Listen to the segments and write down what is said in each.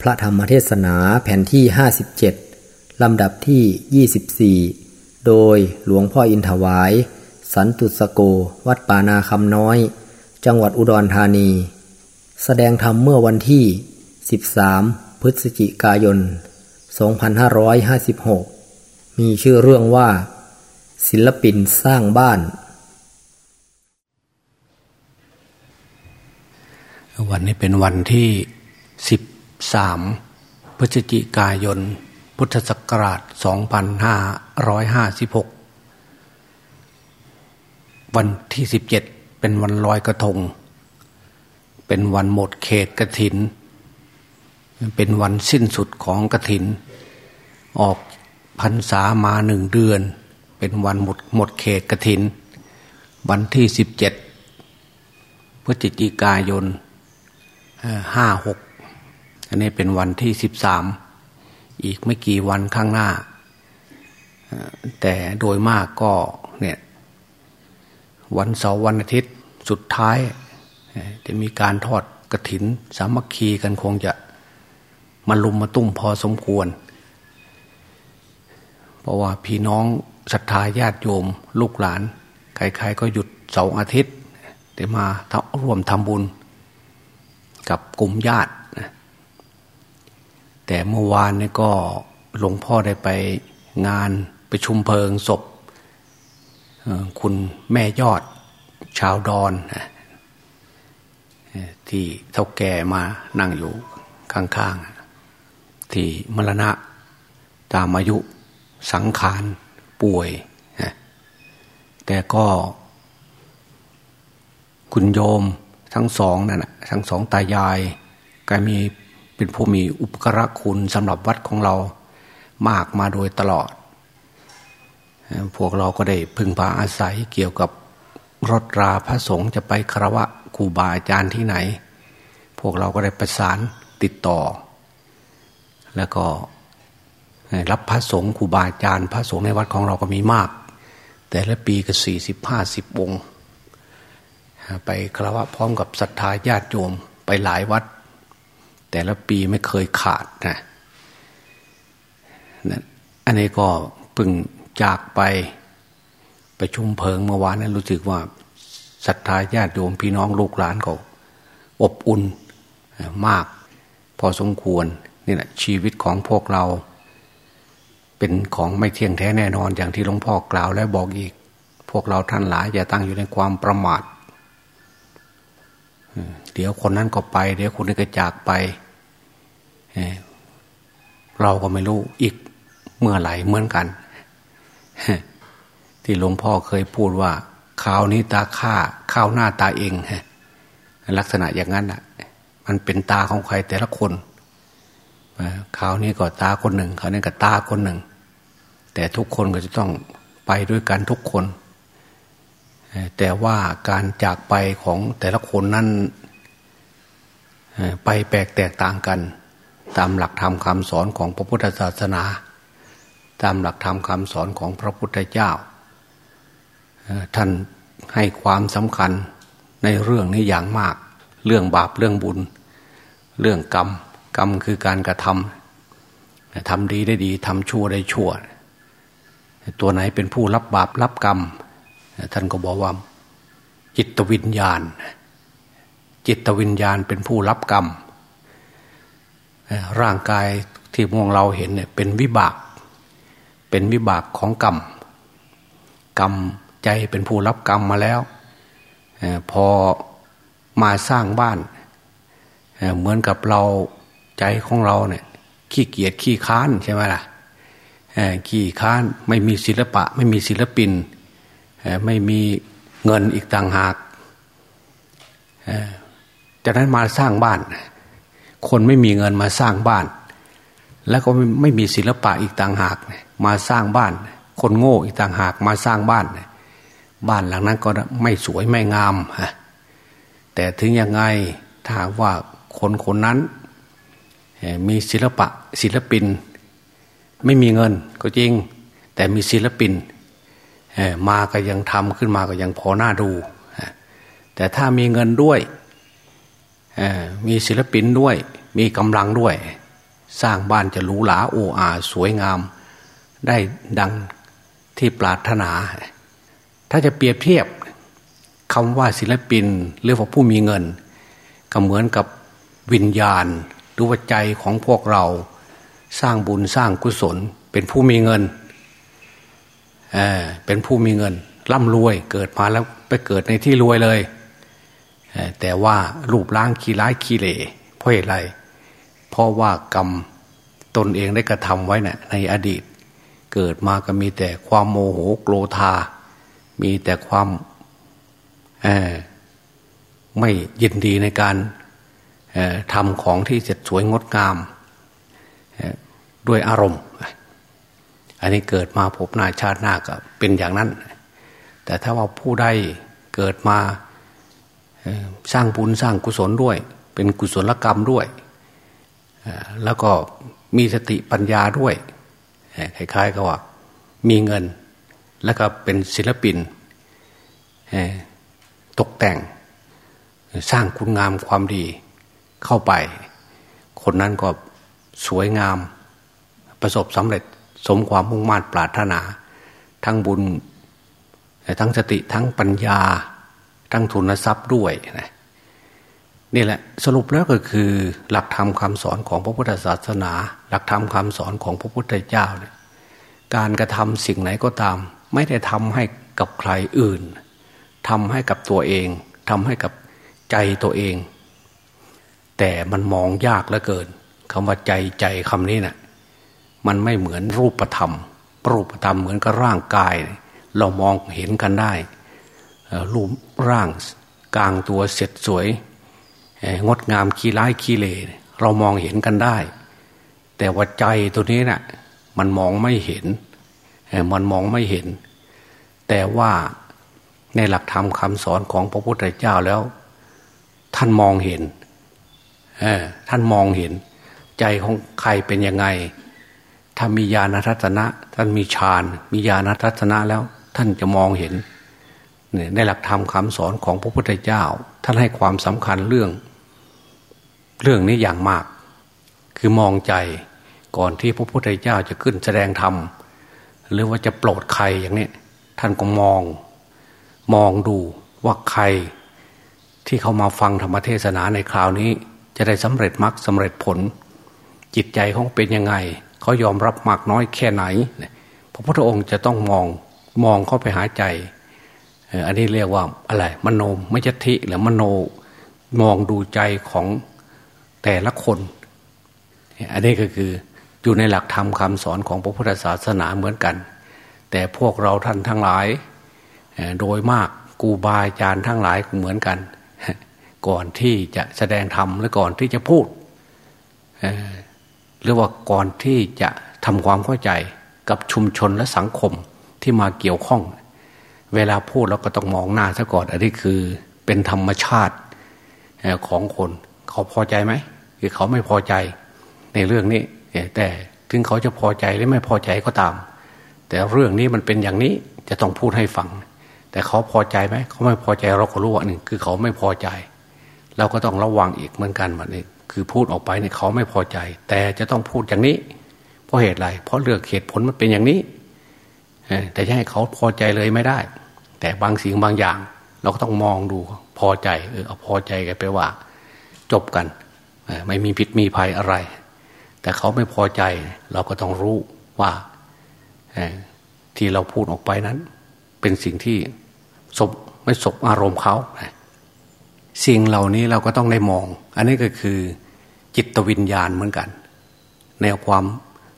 พระธรรมเทศนาแผ่นที่ 57 ลำดับที่ 24 โดยหลวงพ่ออินถวาย สันตุสโก วัดป่านาคำน้อย จังหวัดอุดรธานี แสดงธรรมเมื่อวันที่ 13 พฤศจิกายน 2556 มีชื่อเรื่องว่า ศิลปินสร้างบ้าน วันนี้เป็นวันที่สิ บสามพฤศจิกายน พุทธศักราช 2556 วันที่สิบเจ็ดเป็นวันลอยกระทง เป็นวันหมดเขตกระถิน เป็นวันสิ้นสุดของกระถิน ออกพรรษามาหนึ่งเดือน เป็นวันหมดหมดเขตกระถิน วันที่สิบเจ็ดพฤศจิกายนห้าหก อันนี้เป็นวันที่สิบสามอีกไม่กี่วันข้างหน้า แต่โดยมากก็เนี่ยวันเสาร์วันอาทิตย์สุดท้าย จะมีการทอดกระถิน สามัคคีกันคงจะมาลุมมาตุ้มพอสมควร เพราะว่าพี่น้องศรัทธาญาติโยม ลูกหลาน ใครๆก็หยุดเสาร์อาทิตย์ได้มาร่วมทำบุญ กับกลุ่มญาติ แต่เมื่อวานนี่ก็หลวงพ่อได้ไปงานไปชุมเพลิงศพคุณแม่ยอดชาวดอนที่เท่าแก่มานั่งอยู่ข้างๆ ที่มรณะตามอายุสังขารป่วย แต่ก็คุณโยมทั้งสองนั่นทั้งสองตายายก็มี เป็นผู้มีอุปกรคุณสำหรับวัดของเรามากมาโดยตลอด พวกเราก็ได้พึงพาอาศัยเกี่ยวกับรถราพระสงฆ์จะไปคารวะครูบาอาจารย์ที่ไหน พวกเราก็ได้ประสานติดต่อ แล้วก็รับพระสงฆ์ครูบาอาจารย์ พระสงฆ์ในวัดของเราก็มีมาก แต่ละปีก็สี่สิบห้าสิบองค์ ไปคารวะพร้อมกับศรัทธาญาติโยมไปหลายวัด แต่ละปีไม่เคยขาดนะนั่นอันนี้ก็พึ่งจากไปไปชุมเพลิงเมื่อวานนั้นรู้สึกว่าศรัทธาญาติโยมพี่น้องลูกหลานก็อบอุ่นมาก พอสมควรนี่แหละชีวิตของพวกเรา เป็นของไม่เที่ยงแท้แน่นอนอย่างที่หลวงพ่อกล่าวและบอกอีก พวกเราท่านหลายอย่าตั้งอยู่ในความประมาท เดี๋ยวคนนั้นก็ไป เดี๋ยวคนนี้ก็จากไป เราก็ไม่รู้อีกเมื่อไหร่เหมือนกัน ที่หลวงพ่อเคยพูดว่าข้าวนี้ตาข้าข้าวหน้าตาเองลักษณะอย่างนั้นอะ มันเป็นตาของใครแต่ละคนข้าวนี้ก็ตาคนหนึ่งข้าวนี้ก็ตาคนหนึ่ง แต่ทุกคนก็จะต้องไปด้วยกันทุกคนแต่ว่าการจากไปของแต่ละคนนั้น ไปแปลกแตกต่างกัน ตามหลักธรรมคำสอนของพระพุทธศาสนา ตามหลักธรรมคำสอนของพระพุทธเจ้า ท่านให้ความสำคัญในเรื่องนี้อย่างมาก เรื่องบาปเรื่องบุญ เรื่องกรรม กรรมคือการกระทำทำดีได้ดีทำชั่วได้ชั่ว ตัวไหนเป็นผู้รับบาปรับกรรม ท่านก็บอกว่าจิตวิญญาณ จิตวิญญาณเป็นผู้รับกรรม ร่างกายที่มองเราเห็นเนี่ยเป็นวิบาก เป็นวิบากของกรรม กรรมใจเป็นผู้รับกรรมมาแล้ว พอมาสร้างบ้าน เหมือนกับเราใจของเราเนี่ยขี้เกียจขี้ค้านใช่ไหมล่ะขี้ค้านไม่มีศิลปะ ไม่มีศิลปิน ไม่มีเงินอีกต่างหาก จากนั้นมาสร้างบ้าน คนไม่มีเงินมาสร้างบ้าน แล้วก็ไม่มีศิลปะอีกต่างหาก มาสร้างบ้าน คนโง่อีกต่างหากมาสร้างบ้าน บ้านหลังนั้นก็ไม่สวยไม่งามฮะแต่ถึงยังไงถ้าว่าคนคนนั้นมีศิลปะศิลปิน ไม่มีเงินก็จริง แต่มีศิลปินมาก็ยังทำขึ้นมาก็ยังพอหน้าดู แต่ถ้ามีเงินด้วย มีศิลปินด้วย มีกำลังด้วย สร้างบ้านจะหรูหราโอ้อาสวยงาม ได้ดังที่ปรารถนา ถ้าจะเปรียบเทียบคำว่าศิลปินหรือว่าผู้มีเงิน ก็เหมือนกับวิญญาณหรือว่าใจของพวกเรา สร้างบุญสร้างกุศล เป็นผู้มีเงินเเป็นผู้มีเงินร่ำรวยเกิดมาแล้วไปเกิดในที่รวยเลย แต่ว่ารูปร่างขี้ร้ายขี้เหร่เพราะอะไร เพราะว่ากรรมตนเองได้กระทำไว้นะ่ะในอดีต เกิดมาก็มีแต่ความโมโหโกรธา มีแต่ความไม่ยินดีในการทำของที่จะสวยงดงามด้วยอารมณ์ อันนี้เกิดมาพบหน้าชาติหน้าก็เป็นอย่างนั้น แต่ถ้าว่าผู้ใดเกิดมา สร้างบุญสร้างกุศลด้วย เป็นกุศลกรรมด้วย แล้วก็มีสติปัญญาด้วยคล้ายๆกับว่า มีเงิน แล้วก็เป็นศิลปิน ตกแต่ง สร้างคุณงามความดีเข้าไป คนนั้นก็สวยงาม ประสบสำเร็จสมความมุ่งมั่นปรารถนา ทั้งบุญ ทั้งสติทั้งปัญญา ทั้งทุนทรัพย์ด้วยนะนี่แหละสรุปแล้วก็คือหลักธรรมคาสอนของพระพุทธศาสนา หลักธรรมคาสอนของพระพุทธเจ้าเนี่ยการกระทำสิ่งไหนก็ตาม ไม่ได้ทำให้กับใครอื่นทำให้กับตัวเองทำให้กับใจตัวเอง แต่มันมองยากเหลือเกินคำว่าใจใจคำนี้นะ่ะมันไม่เหมือนรูปธรรม รูปธรรมเหมือนกับร่างกาย เรามองเห็นกันได้ รูปร่างกลางตัวเสร็จสวย งดงามขี้ร้ายขี้เลเรามองเห็นกันได้ แต่ว่าใจตัวนี้นะ่ะมันมองไม่เห็น มันมองไม่เห็น แต่ว่าในหลักธรรมคำสอนของพระพุทธเจ้าแล้ว ท่านมองเห็นท่านมองเห็น ใจของใครเป็นยังไง ถ้ามีญาณทัศนะ ท่านมีฌาน มีญาณทัศนะแล้ว ท่านจะมองเห็น ในหลักธรรมคำสอนของพระพุทธเจ้า ท่านให้ความสำคัญเรื่อง เรื่องนี้อย่างมาก คือมองใจก่อนที่พระพุทธเจ้าจะขึ้นแสดงธรรมหรือว่าจะโปรดใครอย่างนี้ท่านก็มอง มองดูว่าใครที่เขามาฟังธรรมเทศนาในคราวนี้ จะได้สำเร็จมรรคสาเร็จผล จิตใจเขาเป็นยังไง เขายอมรับมากน้อยแค่ไหน พระพุทธองค์จะต้องมองมองเข้าไปหาใจ อันนี้เรียกว่าอะไรมโนมจทิหรือมโนมองดูใจของแต่ละคน อันนี้ก็คืออยู่ในหลักธรรมคำสอนของพระพุทธศาสนาเหมือนกัน แต่พวกเราท่านทั้งหลาย โดยมากกูบาอาจารย์ทั้งหลายเหมือนกัน ก่อนที่จะแสดงธรรมหรือก่อนที่จะพูดหรือว่าก่อนที่จะทำความเข้าใจกับชุมชนและสังคมที่มาเกี่ยวข้อง เวลาพูดเราก็ต้องมองหน้าซะก่อน อันนี้คือเป็นธรรมชาติของคน เขาพอใจไหมคือเขาไม่พอใจในเรื่องนี้แต่ถึงเขาจะพอใจหรือไม่พอใจก็ตาม แต่เรื่องนี้มันเป็นอย่างนี้จะต้องพูดให้ฟัง แต่เขาพอใจไหมเขาไม่พอใจเราก็รู้ว่าหนึ่งคือเขาไม่พอใจเราก็ต้องระวังอีกเหมือนกันมันนี่คือพูดออกไปเนี่ยเขาไม่พอใจ แต่จะต้องพูดอย่างนี้ เพราะเหตุอะไร เพราะเรื่องเหตุผลมันเป็นอย่างนี้แต่จะให้เขาพอใจเลยไม่ได้ แต่บางสิ่งบางอย่าง เราก็ต้องมองดูพอใจเออเอาพอใจกันไปว่า จบกันไม่มีพิษมีภัยอะไร แต่เขาไม่พอใจ เราก็ต้องรู้ว่าที่เราพูดออกไปนั้น เป็นสิ่งที่สบไม่สบอารมณ์เขาสิ่งเหล่านี้เราก็ต้องได้มอง อันนี้ก็คือ จิตวิญญาณเหมือนกัน แนวความ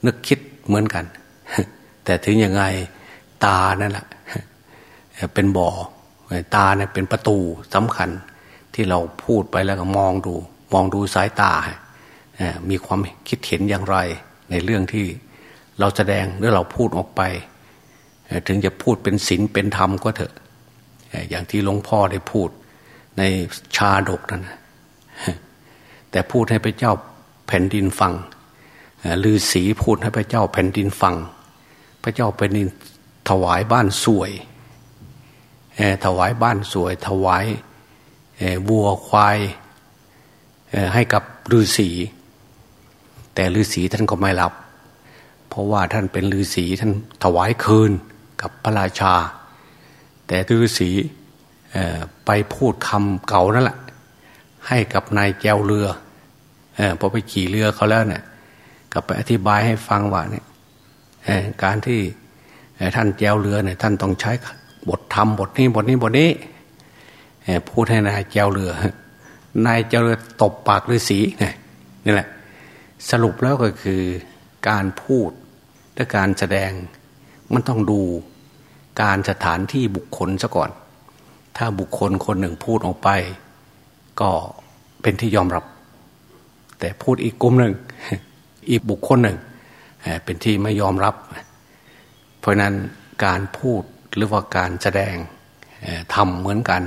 นึกคิดเหมือนกัน แต่ถึงยังไงตานั่นแหละ เป็นบ่อ ตาเนี่ยเป็นประตูสำคัญที่เราพูดไปแล้วก็มองดู มองดูสายตา มีความคิดเห็นอย่างไร ในเรื่องที่เราแสดงหรือเราพูดออกไป ถึงจะพูดเป็นศีลเป็นธรรมก็เถอะ อย่างที่หลวงพ่อได้พูดในชาดกนั่นแต่พูดให้พระเจ้าแผ่นดินฟังลือสีพูดให้พระเจ้าแผ่นดินฟัง พระเจ้าแผ่นดินถวายบ้านสวย ถวายบ้านสวย ถวายวัวควายให้กับฤาษีแต่ฤาษีท่านก็ไม่รับ เพราะว่าท่านเป็นฤาษีท่านถวายคืนกับพระราชา แต่ฤาษีไปพูดคำเก่านั่นแหละให้กับนายแจวเรือพอไปขี่เรือเขาแล้วเนี่ยกับไปอธิบายให้ฟังว่าเนี่ยการที่ท่านแจวเรือเนี่ยท่านต้องใช้ บทธรรมบทนี้บทนี้บทนี้พูดให้นายแจวเรือ นายแจวเรือตบปากฤาษีนี่แหละ สรุปแล้วก็คือการพูดและการแสดงมันต้องดูการสถานที่บุคคลซะก่อน ถ้าบุคคลคนหนึ่งพูดออกไป ก็เป็นที่ยอมรับ แต่พูดอีกกลุ่มหนึ่ง อีกบุคคลหนึ่ง เป็นที่ไม่ยอมรับ เพราะนั้นการพูด หรือว่าการแสดงทำเหมือนกัน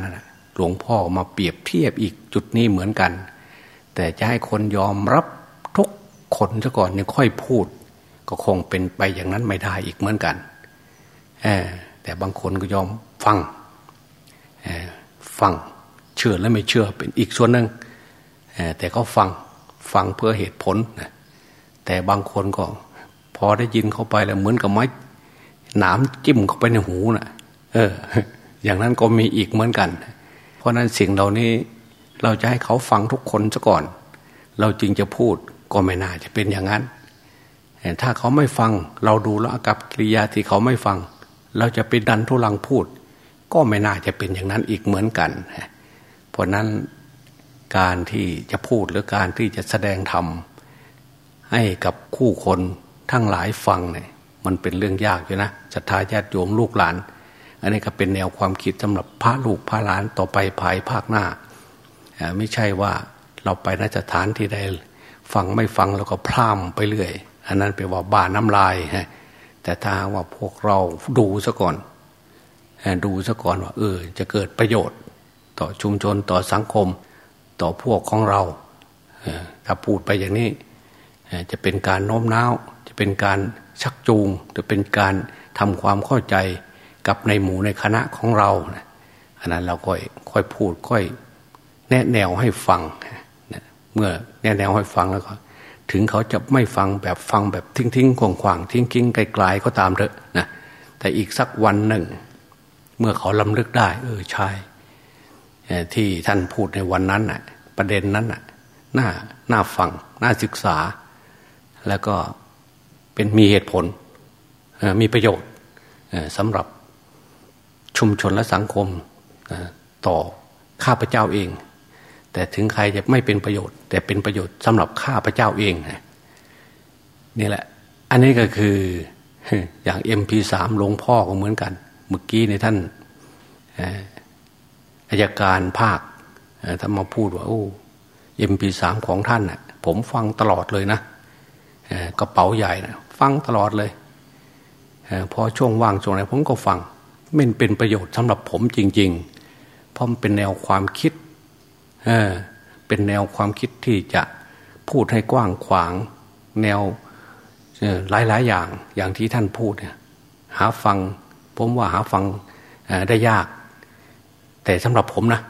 หลวงพ่อมาเปรียบเทียบอีกจุดนี้เหมือนกัน แต่จะให้คนยอมรับทุกคนซะก่อนยังค่อยพูด ก็คงเป็นไปอย่างนั้นไม่ได้อีกเหมือนกันแต่บางคนก็ยอมฟังฟังเชื่อและไม่เชื่อเป็นอีกส่วนหนึ่งแต่ก็ฟังฟังเพื่อเหตุผลแต่บางคนก็พอได้ยินเข้าไปแล้วเหมือนกับไม้ หนามจิ้มเข้าไปในหูนะ่ะ เออ อย่างนั้นก็มีอีกเหมือนกัน เพราะนั้นสิ่งเหล่านี้เราจะให้เขาฟังทุกคนซะก่อน เราจึงจะพูดก็ไม่น่าจะเป็นอย่างนั้นถ้าเขาไม่ฟัง เราดูแล้วอากับกิริยาที่เขาไม่ฟัง เราจะไปดันทุลังพูด ก็ไม่น่าจะเป็นอย่างนั้นอีกเหมือนกัน เพราะนั้นการที่จะพูดหรือการที่จะแสดงธรรมให้กับคู่คนทั้งหลายฟังเนี่ย มันเป็นเรื่องยากอยู่นะศรัทธาญาติโยมลูกหลาน อันนี้ก็เป็นแนวความคิดสำหรับพระลูกพระหลานต่อไปภายภาคหน้า ไม่ใช่ว่าเราไปนสถานที่ใดฟังไม่ฟังแล้วก็พร่ำไปเรื่อย อันนั้นเป็นว่าบ้าน้ำลายฮะแต่ถ้าว่าพวกเราดูซะก่อนดูซะก่อนว่าเออ จะเกิดประโยชน์ ต่อชุมชนต่อสังคม ต่อพวกของเราถ้าพูดไปอย่างนี้จะเป็นการโน้มน้าว จะเป็นการชักจูง จะเป็นการทำความเข้าใจกับในหมู่ในคณะของเราอันนั้นเราค่อยค่อยพูดค่อยแนะแนวให้ฟังเมื่อแนะแนวให้ฟังแล้วก็ ถึงเขาจะไม่ฟังแบบฟังแบบทิ้งทิ้งขวางขวางทิ้งทิ้งไกลๆก็ตามเถอะนะแต่อีกสักวันหนึ่ง เมื่อเขาลำลึกได้ เออใช่ที่ท่านพูดในวันนั้นน่ะ ประเด็นนั้นน่ะน่าน่าฟังน่าศึกษา แล้วก็ เป็นมีเหตุผลมีประโยชน์สำหรับชุมชนและสังคมต่อข้าพเจ้าเอง แต่ถึงใครจะไม่เป็นประโยชน์ แต่เป็นประโยชน์สำหรับข้าพเจ้าเองนี่แหละ อันนี้ก็คืออย่างเอ็มพีสามหลวงพ่อก็เหมือนกัน เมื่อกี้ในท่านอายการภาคท่านมาพูดว่าโอ้เอ็มพีสามของท่านน่ะผมฟังตลอดเลยนะกระเป๋าใหญ่นะ ฟังตลอดเลยพอช่วงว่างช่วงไหนผมก็ฟังมันเป็นประโยชน์สำหรับผมจริง ๆ เพราะมันเป็นแนวความคิดเเป็นแนวความคิดที่จะพูดให้กว้างขวาง แนวหลายๆอย่างอย่างที่ท่านพูดเนี่ยหาฟัง ผมว่าหาฟังได้ยาก แต่สำหรับผมนะ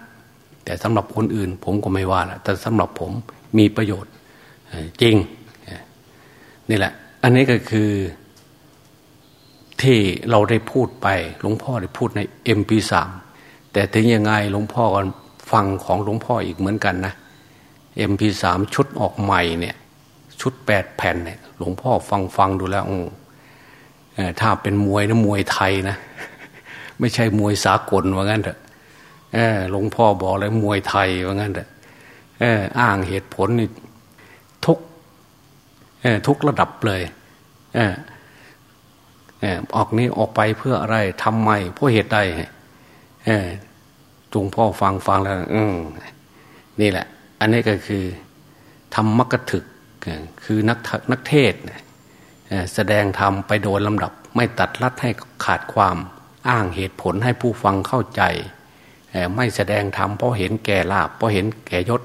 แต่สำหรับคนอื่น ผมก็ไม่ว่าละแต่สำหรับผมมีประโยชน์จริงนี่แหละ อันนี้ก็คือที่เราได้พูดไป หลวงพ่อได้พูดในเอ็มพีสามแต่ถึงยังไงหลวงพ่อก็ฟังของหลวงพ่ออีกเหมือนกันนะเอ็มพีสามชุดออกใหม่เนี่ย ชุดแปดแผ่นเนี่ยหลวงพ่อฟังฟังดูแล้วถ้าเป็นมวยนะมวยไทยนะ ไม่ใช่มวยสากลว่างั้นเถอะหลวงพ่อบอกเลยมวยไทยว่างั้นเถอะอ้างเหตุผลนี่ ทุกระดับเลยออกนี้ออกไปเพื่ออะไรทำไมเพราะเหตุใดจงพ่อฟังฟังแล้วอืนี่แหละ อันนี้ก็คือทำมกกะถึกคือนักนักเทศแสดงธรรมไปโดยลำดับ ไม่ตัดลัดให้ขาดความอ้างเหตุผลให้ผู้ฟังเข้าใจ ไม่แสดงธรรมเพราะเห็นแก่ลาบเพราะเห็นแก่ยศ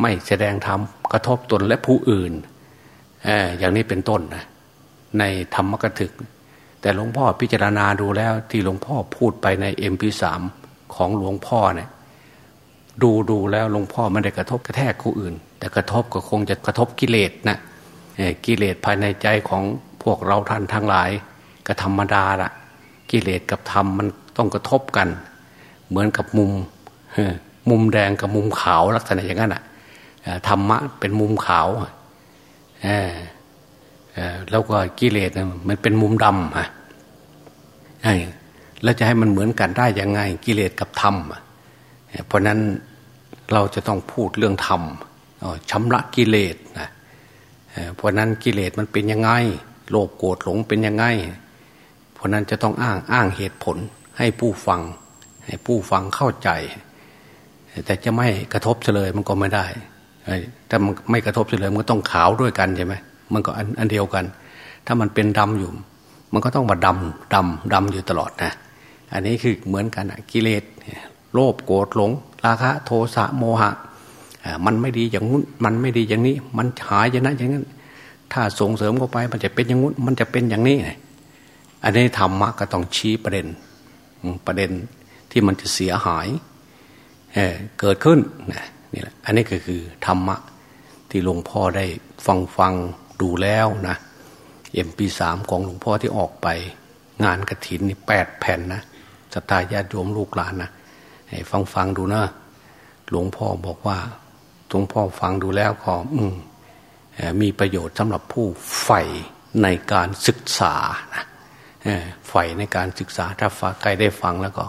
ไม่แสดงธรรมกระทบตนและผู้อื่น อย่างนี้เป็นต้นนะในธรรมกถึก แต่หลวงพ่อพิจารณาดูแล้ว ที่หลวงพ่อพูดไปในเอ็มพีสามของหลวงพ่อเนี่ยดูดูแล้วหลวงพ่อไม่ได้กระทบกระแทกผู้อื่น แต่กระทบก็คงจะกระทบกิเลสนะกิเลสภายในใจของพวกเราท่านทั้งหลาย ก็ธรรมดาละกิเลสกับธรรมมันต้องกระทบกัน เหมือนกับมุมมุมแดงกับมุมขาวลักษณะอย่างนั้นอะธรรมะเป็นมุมขาว แล้วก็กิเลสมันเป็นมุมดำฮะแล้วจะให้มันเหมือนกันได้ยังไง กิเลสกับธรรมเพราะนั้นเราจะต้องพูดเรื่องธรรมชำระกิเลสนะเพราะนั้นกิเลสมันเป็นยังไง โลภโกรธหลงเป็นยังไง เพราะนั้นจะต้องอ้างอ้างเหตุผลให้ผู้ฟัง ให้ผู้ฟังเข้าใจ แต่จะไม่กระทบเฉลยมันก็ไม่ได้ ถ้ามันไม่กระทบเลยมันก็ต้องขาวด้วยกันใช่ไหมมันก็อันอันเดียวกัน ถ้ามันเป็นดำอยู่ มันก็ต้องมาดำดำดำอยู่ตลอดนะอันนี้คือเหมือนกันกิเลสโลภโกรธหลง ราคะ โทสะโมหะมันไม่ดีอย่างนู้นมันไม่ดีอย่างนี้ มันหายอย่างนั้นอย่างนั้น ถ้าส่งเสริมเข้าไปมันจะเป็นอย่างนู้นมันจะเป็นอย่างนี้อันนี้ธรรมะก็ต้องชี้ประเด็นประเด็นที่มันจะเสียหายเเกิดขึ้นนี่ แหละอันนี้ก็คือธรรมะที่หลวงพ่อได้ฟังฟังดูแล้วนะเอ็มพีสามของหลวงพ่อที่ออกไปงานกระถินนี่แปดแผ่นนะสตาญาติโยมลูกหลานนะให้ฟังฟังดูนะหลวงพ่อบอกว่าหลวงพ่อฟังดูแล้วก็อืมมีประโยชน์สำหรับผู้ใฝ่ในการศึกษานะใฝ่ในการศึกษาถ้าฟังใครได้ฟังแล้วก็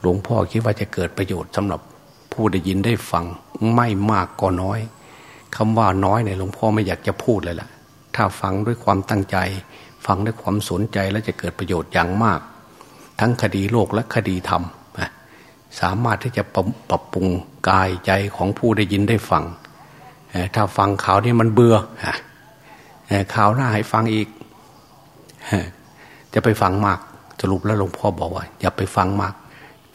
หลวงพ่อคิดว่าจะเกิดประโยชน์สำหรับ ผู้ได้ยินได้ฟังไม่มากก็น้อยคำว่าน้อยเนี่ยหลวงพ่อไม่อยากจะพูดเลยล่ะ ถ้าฟังด้วยความตั้งใจ ฟังด้วยความสนใจแล้วจะเกิดประโยชน์อย่างมาก ทั้งคดีโลกและคดีธรรมสามารถที่จะปรับปรุงกายใจของผู้ได้ยินได้ฟัง ถ้าฟังข่าวนี้มันเบื่อข่าวหน้าให้ฟังอีก จะไปฟังมากสรุปแล้วหลวงพ่อบอกว่า อย่าไปฟังมาก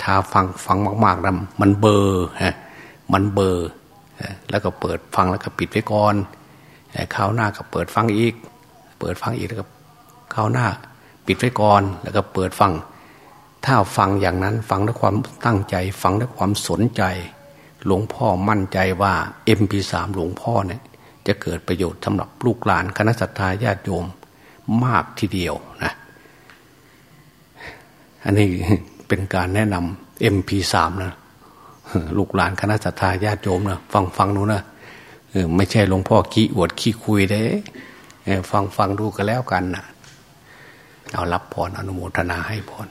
ถ้าฟังฟังมากๆนะมันเบอร์ฮะมันเบอร์แล้วก็เปิดฟังแล้วก็ปิดไว้ก่อนคราวหน้าก็เปิดฟังอีก เปิดฟังอีกแล้วก็คราวหน้า ปิดไว้ก่อนแล้วก็เปิดฟัง ถ้าฟังอย่างนั้นฟังด้วยความตั้งใจ ฟังด้วยความสนใจ หลวงพ่อมั่นใจว่า MP3 หลวงพ่อเนี่ยจะเกิดประโยชน์สำหรับลูกหลานคณะสัตยาญาติโยมมากทีเดียวนะ อันนี้ เป็นการแนะนำ MP3 นะลูกหลานคณะสัตยาญาติโยมนะฟังฟังดูนะไม่ใช่หลวงพ่อขี้อวดขี้คุยเด้ฟังฟังดูกันแล้วกันนะเอารับพรออนุโมทนาให้พร